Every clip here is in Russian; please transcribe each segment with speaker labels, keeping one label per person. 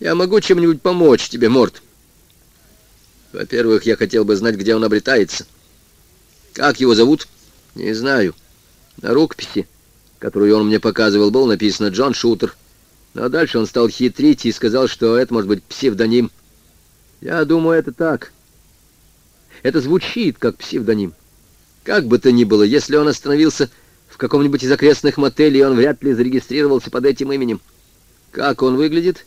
Speaker 1: Я могу чем-нибудь помочь тебе, Морт? Во-первых, я хотел бы знать, где он обретается. Как его зовут? Не знаю. На рукописи, которую он мне показывал, было написано «Джон Шутер». Но дальше он стал хитрить и сказал, что это может быть псевдоним. Я думаю, это так. Это звучит как псевдоним. Как бы то ни было, если он остановился в каком-нибудь из окрестных мотелей, он вряд ли зарегистрировался под этим именем. Как он выглядит?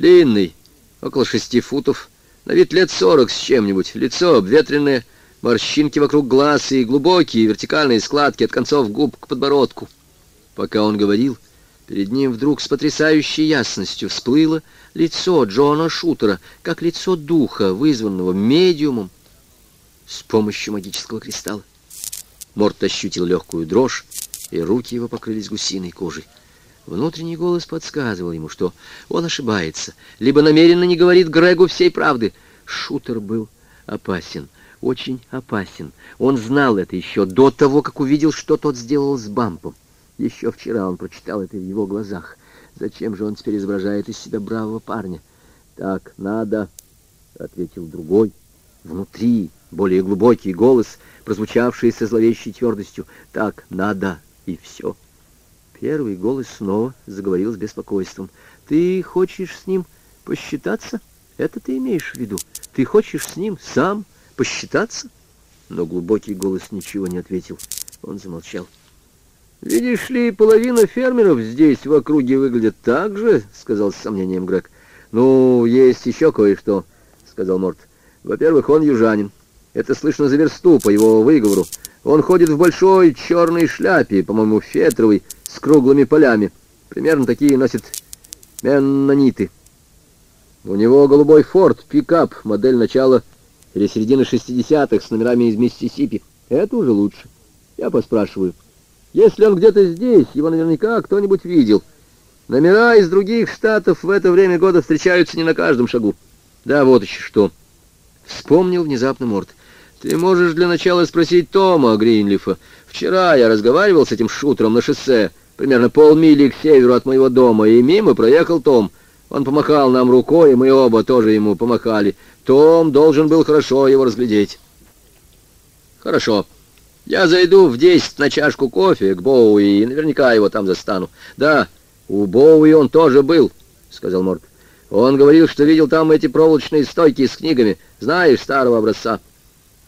Speaker 1: Длинный, около шести футов, на вид лет сорок с чем-нибудь, лицо обветренное, морщинки вокруг глаз и глубокие вертикальные складки от концов губ к подбородку. Пока он говорил, перед ним вдруг с потрясающей ясностью всплыло лицо Джона Шутера, как лицо духа, вызванного медиумом с помощью магического кристалла. Морт ощутил легкую дрожь, и руки его покрылись гусиной кожей. Внутренний голос подсказывал ему, что он ошибается, либо намеренно не говорит Грегу всей правды. Шутер был опасен, очень опасен. Он знал это еще до того, как увидел, что тот сделал с Бампом. Еще вчера он прочитал это в его глазах. Зачем же он теперь изображает из себя бравого парня? «Так надо», — ответил другой. Внутри более глубокий голос, прозвучавший со зловещей твердостью. «Так надо» и все. Первый голос снова заговорил с беспокойством. «Ты хочешь с ним посчитаться? Это ты имеешь в виду? Ты хочешь с ним сам посчитаться?» Но глубокий голос ничего не ответил. Он замолчал. «Видишь ли, половина фермеров здесь в округе выглядят так же», — сказал с сомнением Грег. «Ну, есть еще кое-что», — сказал Морт. «Во-первых, он южанин. Это слышно за версту по его выговору. Он ходит в большой черной шляпе, по-моему, фетровой, с круглыми полями. Примерно такие носят меннониты. У него голубой форт, пикап, модель начала или середины 60-х с номерами из Миссисипи. Это уже лучше. Я поспрашиваю. Если он где-то здесь, его наверняка кто-нибудь видел. Номера из других штатов в это время года встречаются не на каждом шагу. Да, вот еще что. Вспомнил внезапно Морд. Ты можешь для начала спросить Тома Гринлифа. Вчера я разговаривал с этим шутером на шоссе примерно полмили к северу от моего дома, и мимо проехал Том. Он помахал нам рукой, и мы оба тоже ему помахали. Том должен был хорошо его разглядеть. Хорошо. Я зайду в десять на чашку кофе к Боуи, и наверняка его там застану. Да, у Боуи он тоже был, — сказал Морд. Он говорил, что видел там эти проволочные стойки с книгами, знаешь, старого образца.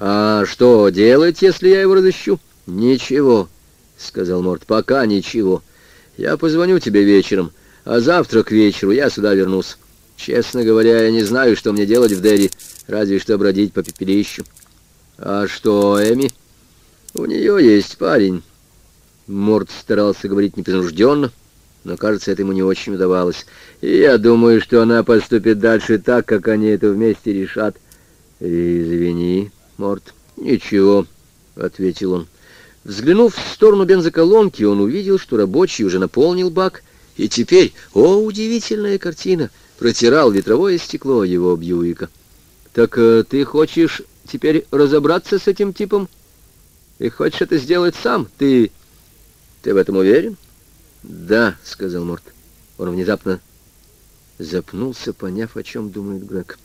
Speaker 1: А что делать, если я его разыщу? Ничего, — сказал Морд. — Пока ничего. Я позвоню тебе вечером, а завтра к вечеру я сюда вернусь. Честно говоря, я не знаю, что мне делать в Дерри, разве что бродить по пепелищу. А что, Эми? У нее есть парень. Морд старался говорить непринужденно, но, кажется, это ему не очень удавалось. И я думаю, что она поступит дальше так, как они это вместе решат. Извини, Морд. Ничего, — ответил он. Взглянув в сторону бензоколонки, он увидел, что рабочий уже наполнил бак, и теперь, о, удивительная картина, протирал ветровое стекло его Бьюика. «Так э, ты хочешь теперь разобраться с этим типом? И хочешь это сделать сам? Ты... ты в этом уверен?» «Да», — сказал Морт. Он внезапно запнулся, поняв, о чем думает Грег.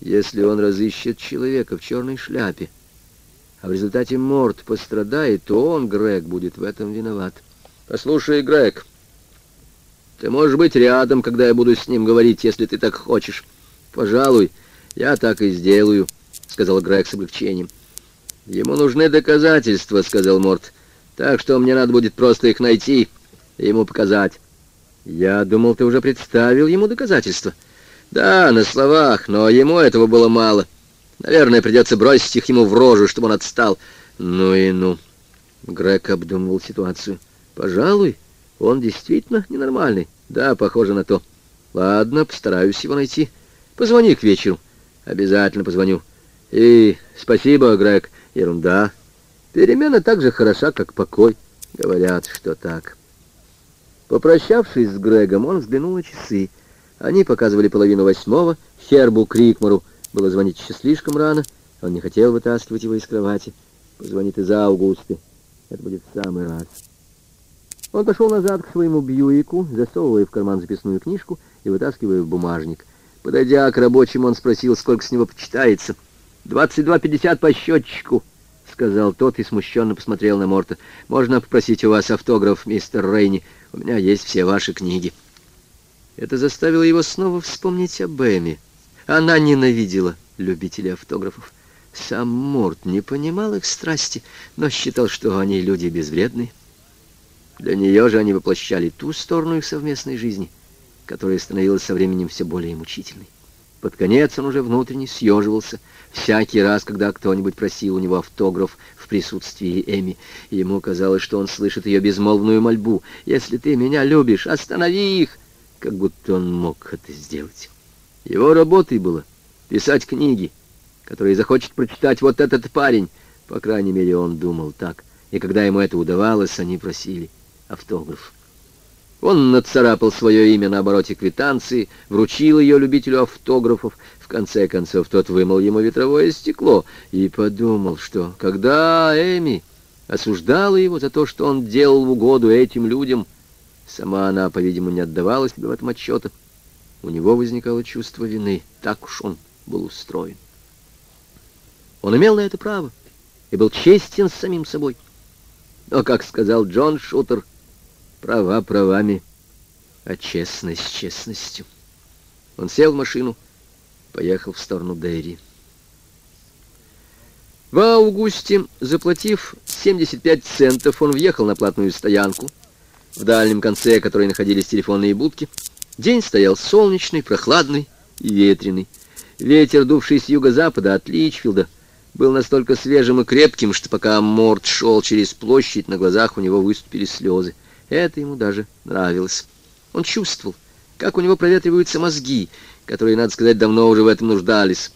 Speaker 1: «Если он разыщет человека в черной шляпе, а в результате Морт пострадает, то он, Грег, будет в этом виноват. Послушай, Грег, ты можешь быть рядом, когда я буду с ним говорить, если ты так хочешь. Пожалуй, я так и сделаю, сказал Грег с облегчением. Ему нужны доказательства, сказал Морт. Так что мне надо будет просто их найти и ему показать. Я думал, ты уже представил ему доказательства. Да, на словах, но ему этого было мало. — Наверное, придется бросить их ему в рожу, чтобы он отстал. Ну и ну. Грег обдумывал ситуацию. Пожалуй, он действительно ненормальный. Да, похоже на то. Ладно, постараюсь его найти. Позвони к вечеру. Обязательно позвоню. И спасибо, Грег. Ерунда. Перемена так же хороша, как покой. Говорят, что так. Попрощавшись с Грегом, он взглянул на часы. Они показывали половину восьмого. Хербу Крикмору было звонить еще слишком рано, он не хотел вытаскивать его из кровати. Позвонит из Аугусты. Это будет самый раз. Он пошел назад к своему Бьюику, засовывая в карман записную книжку, и и вытаскивая в бумажник. Подойдя к рабочему, он спросил, сколько с него почитается. «Двадцать два пятьдесят по счетчику», — сказал тот и смущенно посмотрел на Морта. «Можно попросить у вас автограф, мистер Рейни? У меня есть все ваши книги». Это заставило его снова вспомнить об Эми. Она ненавидела любителей автографов. Сам Морт не понимал их страсти, но считал, что они люди безвредные. Для нее же они воплощали ту сторону их совместной жизни, которая становилась со временем все более мучительной. Под конец он уже внутренне съеживался, всякий раз, когда кто-нибудь просил у него автограф в присутствии Эми. Ему казалось, что он слышит ее безмолвную мольбу. «Если ты меня любишь, останови их!» Как будто он мог это сделать. Его работой было писать книги, которые захочет прочитать вот этот парень. По крайней мере, он думал так. И когда ему это удавалось, они просили автограф. Он нацарапал свое имя на обороте квитанции, вручил ее любителю автографов. В конце концов, тот вымыл ему ветровое стекло и подумал, что когда Эми осуждала его за то, что он делал угоду этим людям, сама она, по-видимому, не отдавала себе в этом отчета, у него возникало чувство вины. Так уж он был устроен. Он имел на это право и был честен с самим собой. Но, как сказал Джон Шутер, права правами, а честность честностью. Он сел в машину, поехал в сторону Дэри. В августе, заплатив 75 центов, он въехал на платную стоянку, в дальнем конце которой находились телефонные будки. День стоял солнечный, прохладный и ветреный. Ветер, дувший с юго-запада от Личфилда, был настолько свежим и крепким, что пока Морд шел через площадь, на глазах у него выступили слезы. Это ему даже нравилось. Он чувствовал, как у него проветриваются мозги, которые, надо сказать, давно уже в этом нуждались.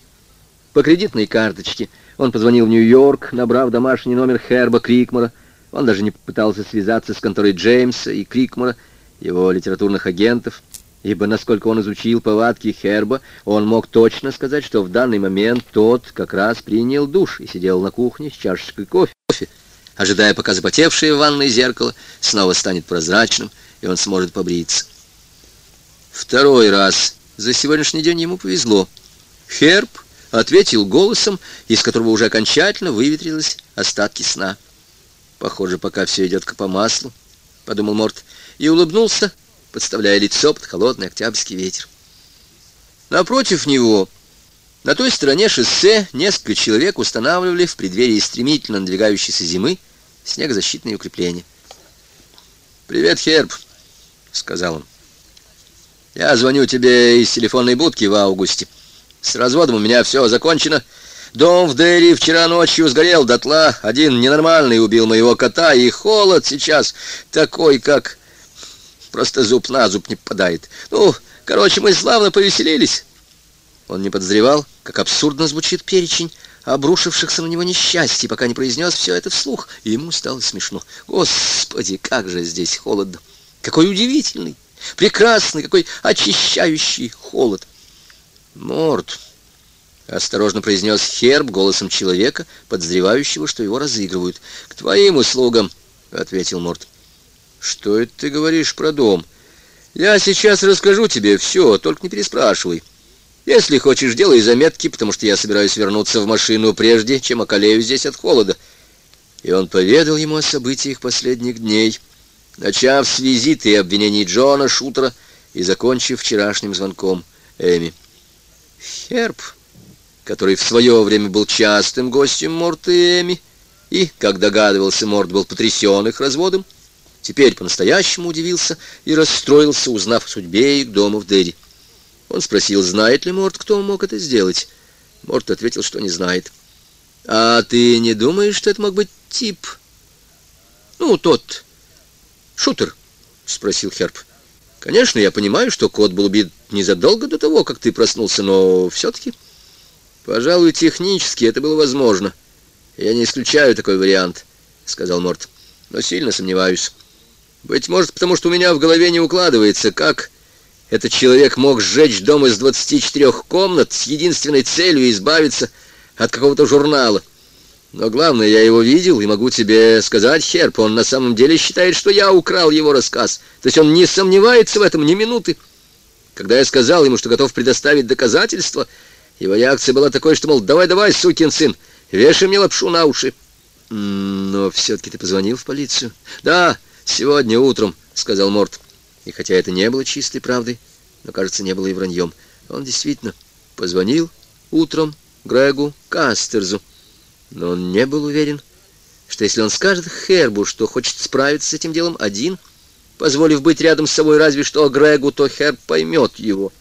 Speaker 1: По кредитной карточке он позвонил в Нью-Йорк, набрав домашний номер Херба Крикмора. Он даже не попытался связаться с конторой Джеймса и Крикмора, его литературных агентов, ибо, насколько он изучил повадки Херба, он мог точно сказать, что в данный момент тот как раз принял душ и сидел на кухне с чашечкой кофе, ожидая, пока запотевшее в ванной зеркало снова станет прозрачным, и он сможет побриться. Второй раз за сегодняшний день ему повезло. Херб ответил голосом, из которого уже окончательно выветрились остатки сна. «Похоже, пока все идет по маслу», — подумал Морт, и улыбнулся, подставляя лицо под холодный октябрьский ветер. Напротив него, на той стороне шоссе, несколько человек устанавливали в преддверии стремительно надвигающейся зимы снегозащитные укрепления. «Привет, Херб», — сказал он. «Я звоню тебе из телефонной будки в августе. С разводом у меня все закончено. Дом в Дерри вчера ночью сгорел дотла. Один ненормальный убил моего кота, и холод сейчас такой, как Просто зуб на зуб не попадает. Ну, короче, мы славно повеселились. Он не подозревал, как абсурдно звучит перечень обрушившихся на него несчастий, пока не произнес все это вслух, и ему стало смешно. Господи, как же здесь холодно! Какой удивительный, прекрасный, какой очищающий холод! Морд, осторожно произнес Херб голосом человека, подозревающего, что его разыгрывают. К твоим услугам, ответил Морд. «Что это ты говоришь про дом?» «Я сейчас расскажу тебе все, только не переспрашивай. Если хочешь, делай заметки, потому что я собираюсь вернуться в машину прежде, чем околею здесь от холода». И он поведал ему о событиях последних дней, начав с визита и обвинений Джона Шутера и закончив вчерашним звонком Эми. Херб, который в свое время был частым гостем Морта и Эми, и, как догадывался, Морт был потрясен их разводом, Теперь по-настоящему удивился и расстроился, узнав о судьбе их дома в Дерри. Он спросил, знает ли Морт, кто мог это сделать. Морт ответил, что не знает. «А ты не думаешь, что это мог быть тип?» «Ну, тот, шутер», — спросил Херб. «Конечно, я понимаю, что кот был убит незадолго до того, как ты проснулся, но все-таки...» «Пожалуй, технически это было возможно. Я не исключаю такой вариант», — сказал Морт. «Но сильно сомневаюсь». Быть может, потому что у меня в голове не укладывается, как этот человек мог сжечь дом из 24 комнат с единственной целью избавиться от какого-то журнала. Но главное, я его видел и могу тебе сказать, Херп, он на самом деле считает, что я украл его рассказ. То есть он не сомневается в этом ни минуты. Когда я сказал ему, что готов предоставить доказательства, его реакция была такой, что, мол, давай-давай, сукин сын, вешай мне лапшу на уши. Но все-таки ты позвонил в полицию? Да, сегодня утром, сказал Морт. И хотя это не было чистой правдой, но, кажется, не было и враньем. Он действительно позвонил утром Грегу Кастерзу. Но он не был уверен, что если он скажет Хербу, что хочет справиться с этим делом один, позволив быть рядом с собой разве что Грегу, то Херб поймет его.